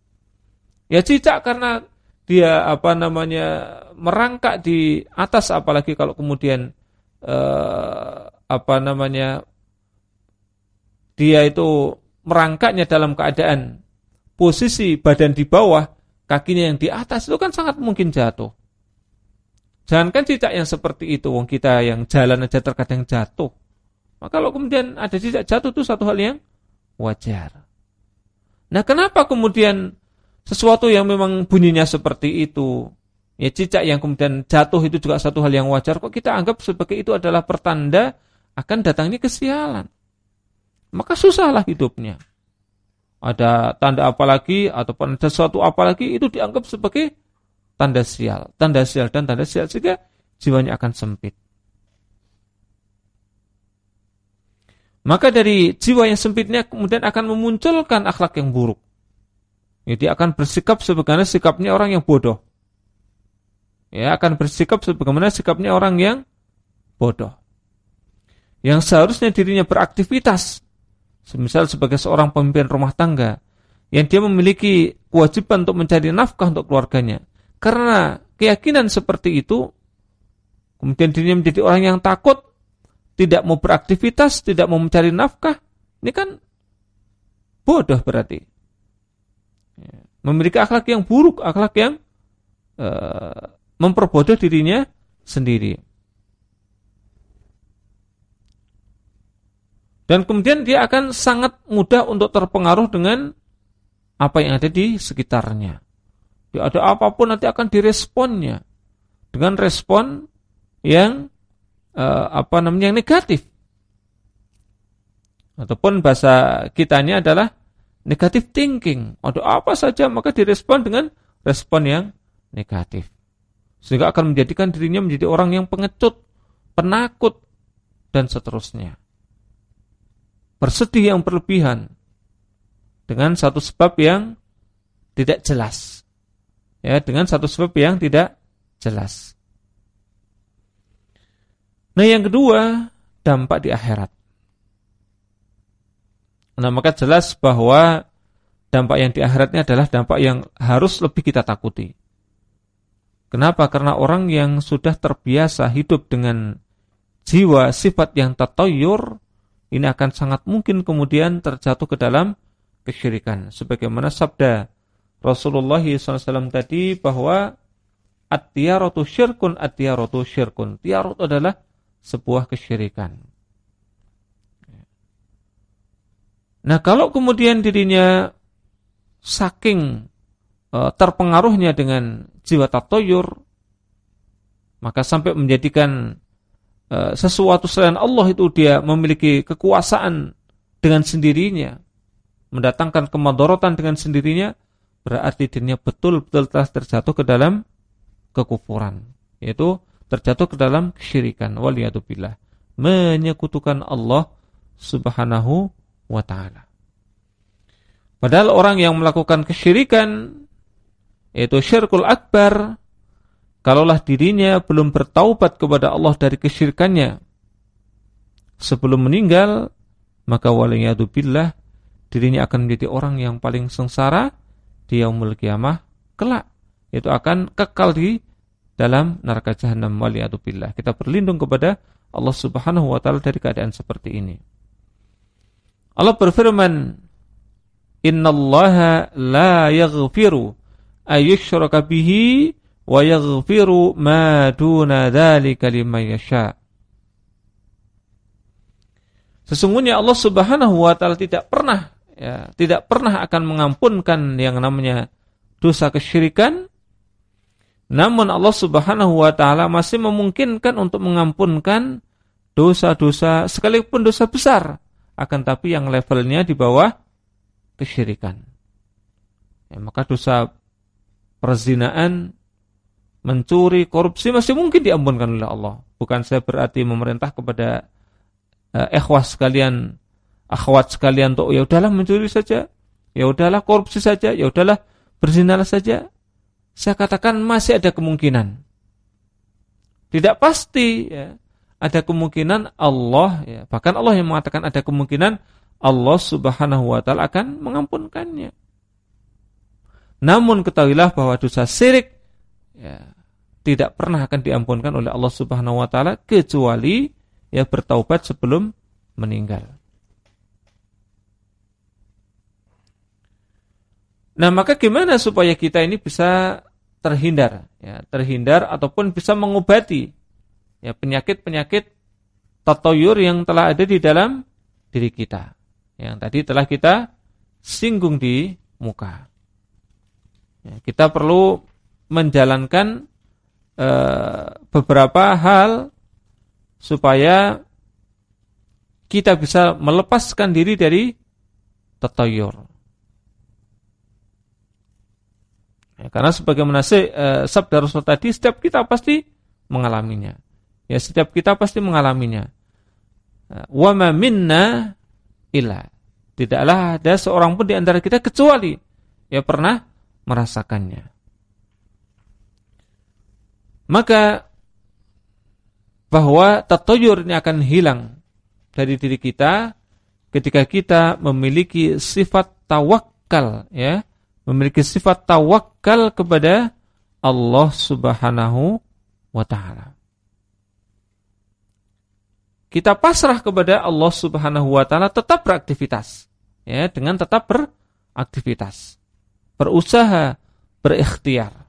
Ya cicak karena dia apa namanya merangkak di atas apalagi kalau kemudian eh, apa namanya dia itu merangkaknya dalam keadaan posisi badan di bawah kakinya yang di atas itu kan sangat mungkin jatuh. Jangankan cicak yang seperti itu, wong kita yang jalan aja terkadang jatuh. Maka kalau kemudian ada cicak jatuh itu satu hal yang wajar. Nah kenapa kemudian sesuatu yang memang bunyinya seperti itu, ya cicak yang kemudian jatuh itu juga satu hal yang wajar, kok kita anggap sebagai itu adalah pertanda akan datangnya kesialan. Maka susahlah hidupnya ada tanda apa lagi ataupun ada sesuatu apa lagi itu dianggap sebagai tanda sial, tanda sial dan tanda sial sehingga jiwanya akan sempit. Maka dari jiwa yang sempitnya kemudian akan memunculkan akhlak yang buruk. Jadi akan bersikap sebagaimana sikapnya orang yang bodoh. Ya, akan bersikap sebagaimana sikapnya orang yang bodoh. Yang seharusnya dirinya beraktivitas Semisal sebagai seorang pemimpin rumah tangga yang dia memiliki kewajiban untuk mencari nafkah untuk keluarganya. Karena keyakinan seperti itu, kemudian dirinya menjadi orang yang takut, tidak mau beraktivitas, tidak mau mencari nafkah, ini kan bodoh berarti. Ya, memiliki akhlak yang buruk, akhlak yang uh, memperbodoh dirinya sendiri. Dan kemudian dia akan sangat mudah untuk terpengaruh dengan apa yang ada di sekitarnya. Dia ada apa pun nanti akan diresponnya dengan respon yang eh, apa namanya yang negatif. Ataupun bahasa kitanya adalah negatif thinking. Ada apa saja maka direspon dengan respon yang negatif. Sehingga akan menjadikan dirinya menjadi orang yang pengecut, penakut, dan seterusnya bersedih yang berlebihan dengan satu sebab yang tidak jelas. Ya, dengan satu sebab yang tidak jelas. Nah, yang kedua, dampak di akhirat. Nah, maka jelas bahwa dampak yang di akhiratnya adalah dampak yang harus lebih kita takuti. Kenapa? Karena orang yang sudah terbiasa hidup dengan jiwa sifat yang tatoyur, ini akan sangat mungkin kemudian terjatuh ke dalam kesyirikan. Sebagaimana sabda Rasulullah SAW tadi bahwa at-tiyaratu syirkun, at-tiyaratu syirkun. Tiarut adalah sebuah kesyirikan. Nah kalau kemudian dirinya saking e, terpengaruhnya dengan jiwa tatoyur, maka sampai menjadikan Eh, sesuatu selain Allah itu dia memiliki kekuasaan dengan sendirinya, mendatangkan kemadorotan dengan sendirinya, berarti dirinya betul-betul telah terjatuh ke dalam kekufuran, yaitu terjatuh ke dalam kesyirikan. Waliyatubillah, menyekutukan Allah Subhanahu wa taala. Padahal orang yang melakukan kesyirikan yaitu syirkul akbar kalaulah dirinya belum bertaubat kepada Allah dari kesyirikannya sebelum meninggal, maka waliyadzubillah dirinya akan menjadi orang yang paling sengsara di yaumul kiamah kelak. Itu akan kekal di dalam neraka jahanam waliyatubillah. Kita berlindung kepada Allah Subhanahu wa taala dari keadaan seperti ini. Allah berfirman, "Innallaha la yaghfiru ayyushraka bihi wa yaghfiru ma duna dzalika liman yasha." Sesungguhnya Allah Subhanahu wa taala tidak pernah ya, tidak pernah akan mengampunkan yang namanya dosa kesyirikan namun Allah Subhanahu wa taala masih memungkinkan untuk mengampunkan dosa-dosa sekalipun dosa besar, akan tapi yang levelnya di bawah kesyirikan. Ya, maka dosa perzinaan, mencuri, korupsi masih mungkin diampunkan oleh Allah. Bukan saya berarti memerintah kepada uh, ikhwas sekalian, akhwat sekalian untuk ya udahlah mencuri saja, ya udahlah korupsi saja, ya udahlah berzinalah saja saya katakan masih ada kemungkinan. Tidak pasti ya. Ada kemungkinan Allah ya, bahkan Allah yang mengatakan ada kemungkinan Allah Subhanahu wa taala akan mengampunkannya. Namun ketahuilah bahwa dosa syirik ya, tidak pernah akan diampunkan oleh Allah Subhanahu wa taala kecuali ya bertaubat sebelum meninggal. Nah, maka gimana supaya kita ini bisa terhindar, ya, terhindar ataupun bisa mengobati ya penyakit-penyakit tatoyur yang telah ada di dalam diri kita. Yang tadi telah kita singgung di muka. Ya, kita perlu menjalankan e, beberapa hal supaya kita bisa melepaskan diri dari tatoyur. Ya, karena sebagaimana uh, sabda Rasul tadi, setiap kita pasti mengalaminya. Ya, setiap kita pasti mengalaminya. Eh, wa ma minna illa. Tidaklah ada seorang pun di antara kita kecuali ya pernah merasakannya. Maka bahwa tatoyur ini akan hilang dari diri kita ketika kita memiliki sifat tawakal ya memiliki sifat tawakal kepada Allah Subhanahu wa taala. Kita pasrah kepada Allah Subhanahu wa taala tetap beraktivitas ya dengan tetap beraktivitas. Berusaha, berikhtiar.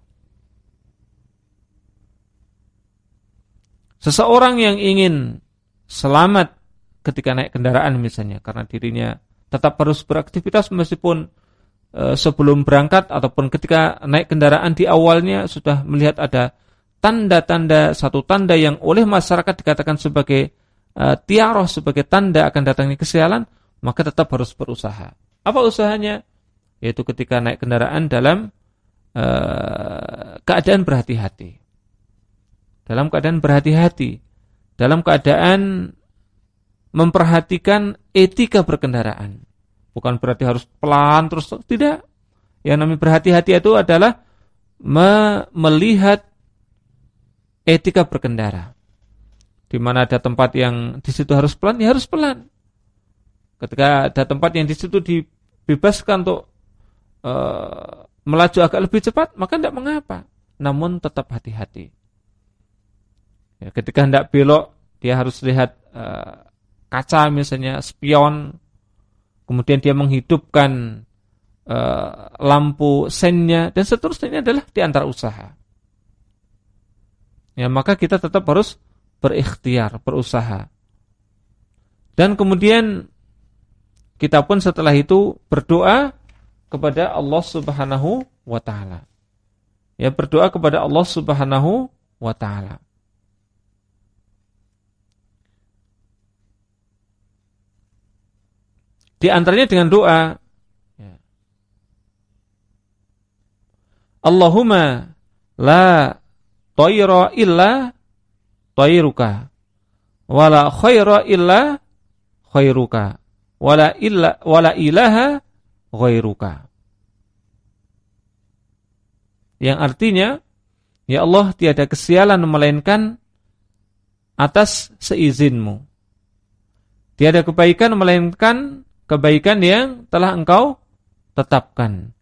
Seseorang yang ingin selamat ketika naik kendaraan misalnya karena dirinya tetap harus beraktivitas meskipun sebelum berangkat ataupun ketika naik kendaraan di awalnya sudah melihat ada tanda-tanda satu tanda yang oleh masyarakat dikatakan sebagai uh, tiaroh sebagai tanda akan datangnya kesialan maka tetap harus berusaha. Apa usahanya? Yaitu ketika naik kendaraan dalam uh, keadaan berhati-hati. Dalam keadaan berhati-hati. Dalam keadaan memperhatikan etika berkendaraan Bukan berarti harus pelan terus tidak. Yang namanya berhati-hati itu adalah me melihat etika berkendara. Di mana ada tempat yang di situ harus pelan, ya harus pelan. Ketika ada tempat yang di situ dibebaskan untuk uh, melaju agak lebih cepat, maka tidak mengapa. Namun tetap hati-hati. Ya, ketika hendak belok, dia harus lihat uh, kaca misalnya, spion, kemudian dia menghidupkan uh, lampu sennya dan seterusnya ini adalah di antara usaha. Ya, maka kita tetap harus berikhtiar, berusaha. Dan kemudian kita pun setelah itu berdoa kepada Allah Subhanahu wa taala. Ya, berdoa kepada Allah Subhanahu wa taala. Di antaranya dengan doa. Ya. Allahumma la toiro illa toiruka. Wala khaira illa khairuka. Wala, illa, wala ilaha ghairuka. Yang artinya, Ya Allah tiada kesialan melainkan atas seizinmu. Tiada kebaikan melainkan kebaikan yang telah engkau tetapkan.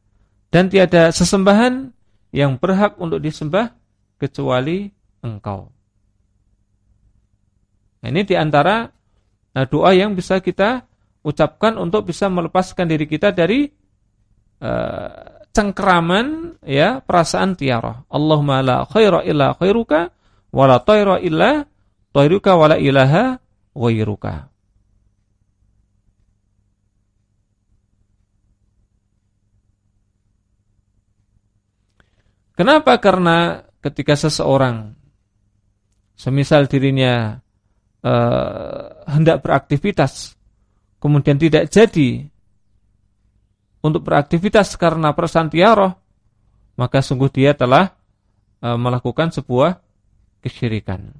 Dan tiada sesembahan yang berhak untuk disembah kecuali engkau. Nah, ini di antara nah, doa yang bisa kita ucapkan untuk bisa melepaskan diri kita dari uh, cengkeraman ya perasaan tiara. Allahumma la khaira illa khairuka wa la illa tayruka wa la ilaha. Kenapa? Karena ketika seseorang semisal dirinya uh, hendak beraktivitas kemudian tidak jadi untuk beraktivitas karena perasaan tiaroh, maka sungguh dia telah uh, melakukan sebuah kesyirikan.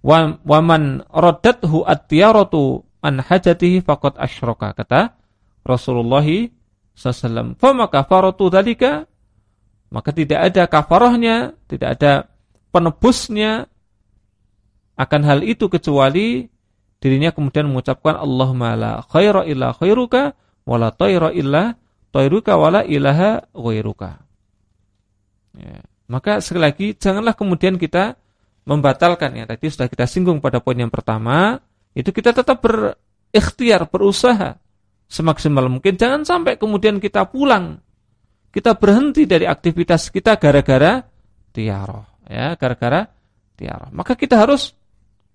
Wa man raddathu at-tiyaratu an hajatihi faqad asyraka kata Rasulullah sallallahu maka kafaratu dzalika maka tidak ada kafarahnya, tidak ada penebusnya akan hal itu kecuali dirinya kemudian mengucapkan Allahumma la khaira illa khairuka wa la tayra illa tayruka wa la ilaha ghairuka. Ya. Maka sekali lagi janganlah kemudian kita membatalkan ya tadi sudah kita singgung pada poin yang pertama itu kita tetap berikhtiar berusaha semaksimal mungkin jangan sampai kemudian kita pulang kita berhenti dari aktivitas kita gara-gara tiaroh. Ya, gara-gara tiaroh. Maka kita harus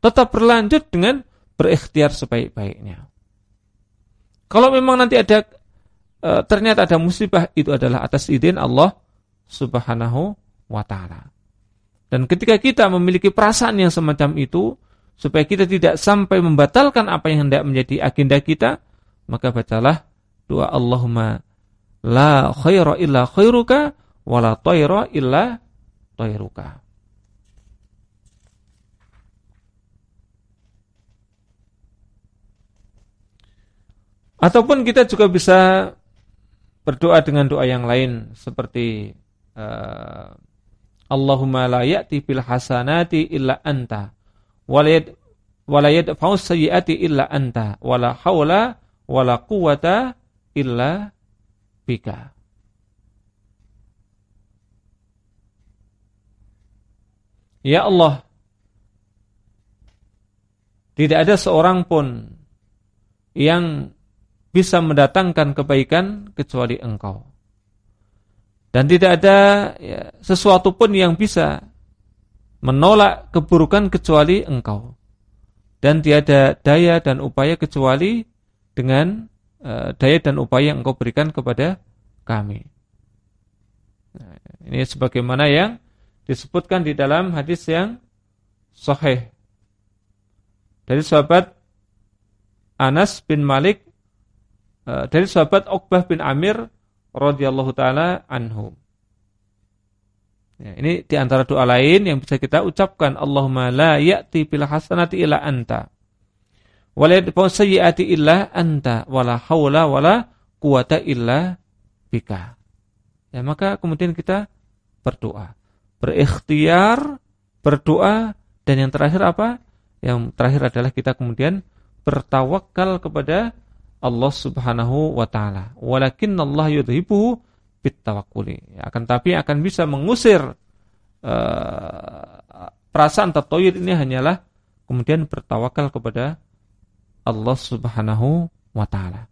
tetap berlanjut dengan berikhtiar sebaik-baiknya. Kalau memang nanti ada e, ternyata ada musibah itu adalah atas izin Allah Subhanahu wa taala. Dan ketika kita memiliki perasaan yang semacam itu supaya kita tidak sampai membatalkan apa yang hendak menjadi agenda kita, maka bacalah doa Allahumma La khaira illa khairuka wa la tayra illa tayruka. Ataupun kita juga bisa berdoa dengan doa yang lain seperti uh, Allahumma la ya'ti bil hasanati illa anta wa la yadfa'u sayyiati illa anta wa la haula wa la quwata illa bika. Ya Allah, tidak ada seorang pun yang bisa mendatangkan kebaikan kecuali engkau. Dan tidak ada ya, sesuatu pun yang bisa menolak keburukan kecuali engkau. Dan tiada daya dan upaya kecuali dengan daya dan upaya yang engkau berikan kepada kami. Nah, ini sebagaimana yang disebutkan di dalam hadis yang sahih dari sahabat Anas bin Malik eh, dari sahabat Uqbah bin Amir radhiyallahu taala anhu. Ya, ini di antara doa lain yang bisa kita ucapkan Allahumma la ya'ti bil hasanati illa anta illa anta wala haula wala quwata illa bika. Ya, maka kemudian kita berdoa, berikhtiar, berdoa dan yang terakhir apa? Yang terakhir adalah kita kemudian bertawakal kepada Allah Subhanahu wa taala. Walakinnallaha yudhibuhu bitawakkuli. Ya, akan tapi akan bisa mengusir uh, perasaan tatoyid ini hanyalah kemudian bertawakal kepada Allah Subhanahu wa taala.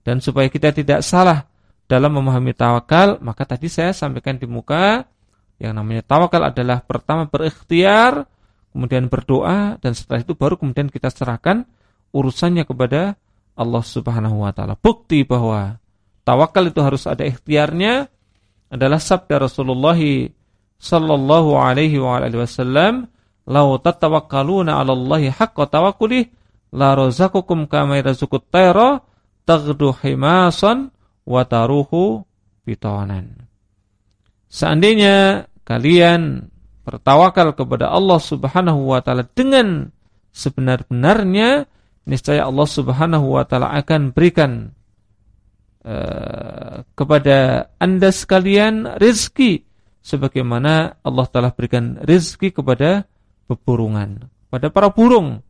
Dan supaya kita tidak salah dalam memahami tawakal, maka tadi saya sampaikan di muka yang namanya tawakal adalah pertama berikhtiar, kemudian berdoa dan setelah itu baru kemudian kita serahkan urusannya kepada Allah Subhanahu wa taala. Bukti bahwa tawakal itu harus ada ikhtiarnya adalah sabda Rasulullah sallallahu alaihi wasallam, "Lau tatawakkaluna 'ala Allahi haqqa tawakkulih la razaqukum kama yarzuqut tayra taghdu himasan wa taruhu. Seandainya kalian bertawakal kepada Allah Subhanahu wa taala dengan sebenar-benarnya, niscaya Allah Subhanahu wa taala akan berikan uh, kepada Anda sekalian rezeki sebagaimana Allah telah berikan rezeki kepada beburungan, pada para burung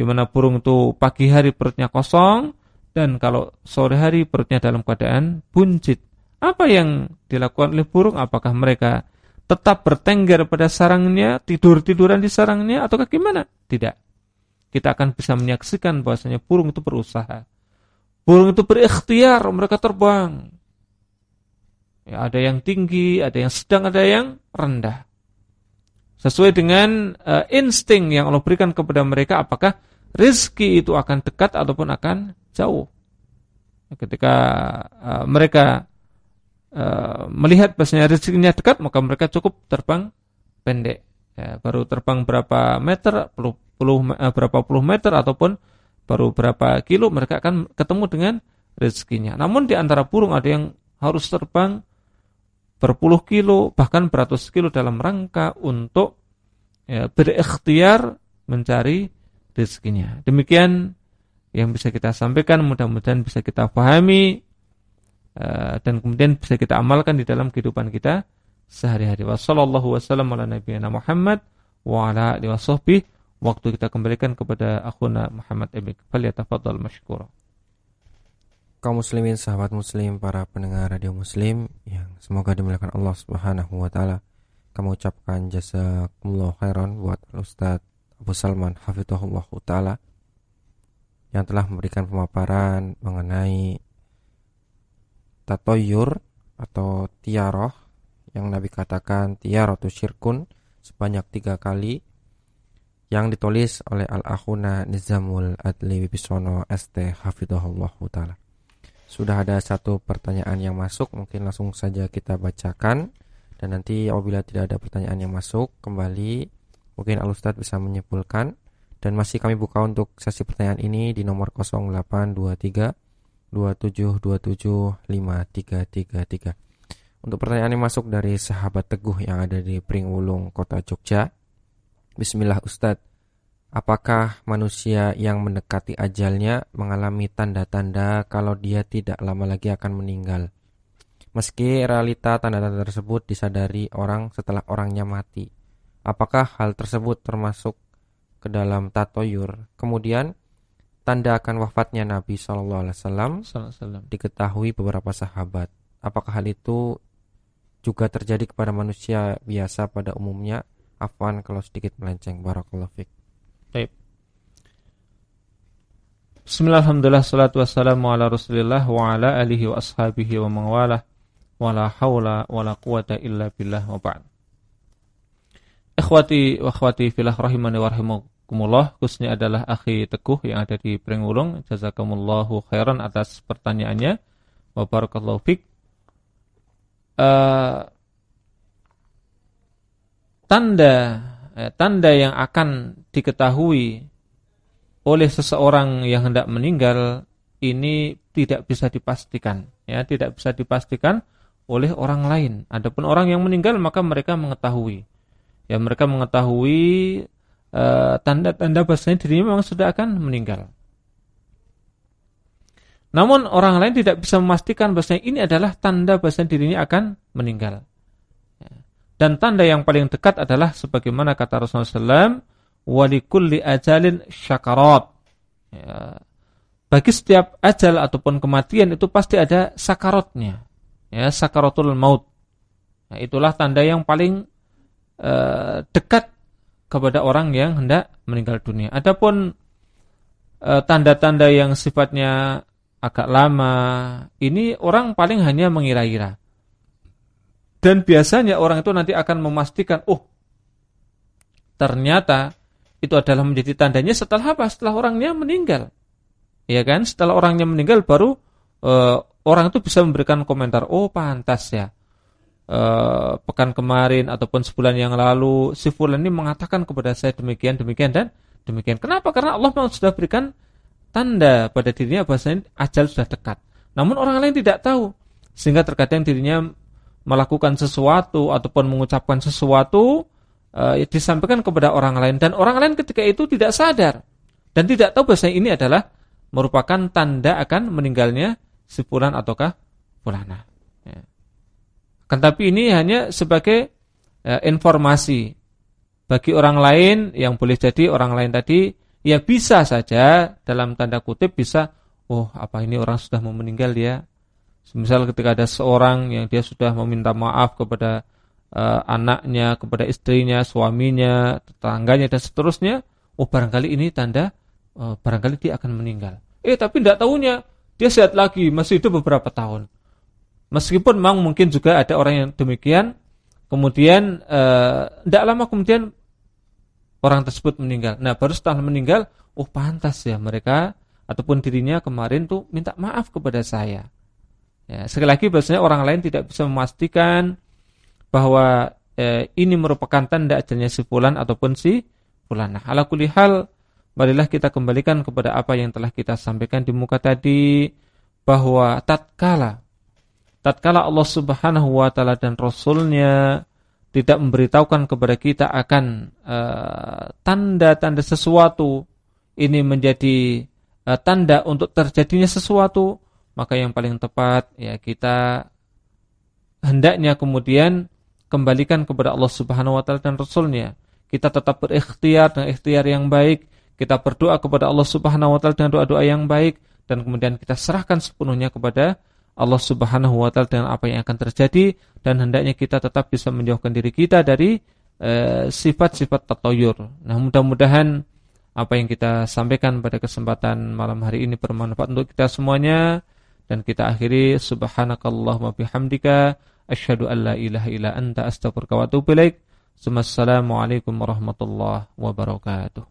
di mana burung itu pagi hari perutnya kosong dan kalau sore hari perutnya dalam keadaan buncit. Apa yang dilakukan oleh burung? Apakah mereka tetap bertengger pada sarangnya, tidur-tiduran di sarangnya, atau gimana? Tidak. Kita akan bisa menyaksikan bahwasanya burung itu berusaha. Burung itu berikhtiar, mereka terbang. Ya, ada yang tinggi, ada yang sedang, ada yang rendah. Sesuai dengan uh, insting yang Allah berikan kepada mereka, apakah rezeki itu akan dekat ataupun akan jauh. Ketika uh, mereka uh, melihat bahasanya rezekinya dekat, maka mereka cukup terbang pendek. Ya, baru terbang berapa meter, puluh, puluh, uh, berapa puluh meter ataupun baru berapa kilo, mereka akan ketemu dengan rezekinya. Namun di antara burung ada yang harus terbang berpuluh kilo, bahkan beratus kilo dalam rangka untuk ya, berikhtiar mencari rezekinya. Demikian yang bisa kita sampaikan mudah-mudahan bisa kita pahami uh, dan kemudian bisa kita amalkan di dalam kehidupan kita sehari-hari. Wassallallahu wasallam ala nabiyina Muhammad wa ala alihi. Waktu kita kembalikan kepada akhuna Muhammad Ibn Falyatafaddal mashkura. Kaum muslimin, sahabat muslim, para pendengar radio muslim yang semoga dimuliakan Allah Subhanahu wa taala. Kami ucapkan jazakumullah khairan buat Ustaz Abu Salman hafizahullah taala yang telah memberikan pemaparan mengenai tatoyur atau tiaroh yang Nabi katakan tiaroh syirkun sebanyak tiga kali yang ditulis oleh Al-Akhuna Nizamul Adli Wibisono ST Hafidhullah Ta'ala. Sudah ada satu pertanyaan yang masuk Mungkin langsung saja kita bacakan. Dan nanti apabila tidak ada pertanyaan yang masuk Kembali mungkin Al Ustadz bisa menyimpulkan dan masih kami buka untuk sesi pertanyaan ini di nomor 0823 2727 5333. Untuk pertanyaan yang masuk dari sahabat Teguh yang ada di Pringwulung, Kota Jogja. Bismillah Ustadz, apakah manusia yang mendekati ajalnya mengalami tanda-tanda kalau dia tidak lama lagi akan meninggal? Meski realita tanda-tanda tersebut disadari orang setelah orangnya mati. Apakah hal tersebut termasuk ke dalam tatoyur. Kemudian tanda akan wafatnya Nabi Shallallahu Alaihi Wasallam diketahui beberapa sahabat. Apakah hal itu juga terjadi kepada manusia biasa pada umumnya? Afwan kalau sedikit melenceng. Barakallahu fiqh. Baik. Bismillahirrahmanirrahim. Salatu wassalamu ala Rasulillah wa ala alihi wa ashabihi wa mawala wa la hawla wa la quwata illa billah wa ba'd. Ikhwati wa akhwati filah rahimani wa rahimakumullah Khususnya adalah akhi Teguh yang ada di Pringulung Jazakumullahu khairan atas pertanyaannya. Wa barakallahu fiqh uh, Tanda eh, Tanda yang akan diketahui Oleh seseorang yang hendak meninggal Ini tidak bisa dipastikan ya Tidak bisa dipastikan oleh orang lain. Adapun orang yang meninggal maka mereka mengetahui ya mereka mengetahui eh, tanda-tanda uh, bahasanya dirinya memang sudah akan meninggal. Namun orang lain tidak bisa memastikan bahasanya ini adalah tanda bahasanya dirinya akan meninggal. Ya. Dan tanda yang paling dekat adalah sebagaimana kata Rasulullah SAW, walikulli ajalin syakarat. Ya. Bagi setiap ajal ataupun kematian itu pasti ada sakaratnya. Ya, sakaratul maut. Nah, itulah tanda yang paling Eh, dekat kepada orang yang hendak meninggal dunia. Adapun eh, tanda-tanda yang sifatnya agak lama, ini orang paling hanya mengira-gira. Dan biasanya orang itu nanti akan memastikan, oh ternyata itu adalah menjadi tandanya setelah apa? Setelah orangnya meninggal. Ya kan? Setelah orangnya meninggal baru uh, orang itu bisa memberikan komentar, oh pantas ya uh, pekan kemarin ataupun sebulan yang lalu si fulan ini mengatakan kepada saya demikian demikian dan demikian. Kenapa? Karena Allah memang sudah berikan tanda pada dirinya bahwasanya ajal sudah dekat. Namun orang lain tidak tahu. Sehingga terkadang dirinya melakukan sesuatu ataupun mengucapkan sesuatu uh, disampaikan kepada orang lain dan orang lain ketika itu tidak sadar dan tidak tahu bahwasanya ini adalah merupakan tanda akan meninggalnya si ataukah fulana. Ya. Kan tapi ini hanya sebagai ya, informasi bagi orang lain yang boleh jadi orang lain tadi ya bisa saja dalam tanda kutip bisa oh apa ini orang sudah mau meninggal dia. Misal ketika ada seorang yang dia sudah meminta maaf kepada uh, anaknya, kepada istrinya, suaminya, tetangganya dan seterusnya, oh barangkali ini tanda uh, barangkali dia akan meninggal. Eh tapi tidak tahunya dia sehat lagi, masih hidup beberapa tahun. Meskipun memang mungkin juga ada orang yang demikian, kemudian tidak uh, lama kemudian orang tersebut meninggal. Nah baru setelah meninggal, oh pantas ya mereka ataupun dirinya kemarin tuh minta maaf kepada saya. Ya, sekali lagi biasanya orang lain tidak bisa memastikan bahwa eh, ini merupakan tanda ajalnya si fulan ataupun si fulanah. Ala kulli hal, marilah kita kembalikan kepada apa yang telah kita sampaikan di muka tadi bahwa tatkala tatkala Allah Subhanahu wa taala dan rasulnya tidak memberitahukan kepada kita akan eh, tanda-tanda uh, sesuatu ini menjadi uh, tanda untuk terjadinya sesuatu maka yang paling tepat ya kita hendaknya kemudian kembalikan kepada Allah Subhanahu wa taala dan rasulnya. Kita tetap berikhtiar dengan ikhtiar yang baik, kita berdoa kepada Allah Subhanahu wa taala dengan doa-doa yang baik dan kemudian kita serahkan sepenuhnya kepada Allah Subhanahu wa taala dengan apa yang akan terjadi dan hendaknya kita tetap bisa menjauhkan diri kita dari eh, sifat-sifat uh, tatayur. Nah, mudah-mudahan apa yang kita sampaikan pada kesempatan malam hari ini bermanfaat untuk kita semuanya. Dan kita akhiri subhanakallahumma bihamdika asyhadu an la ilaha illa anta astaghfiruka wa atubu ilaik. Wassalamualaikum warahmatullahi wabarakatuh.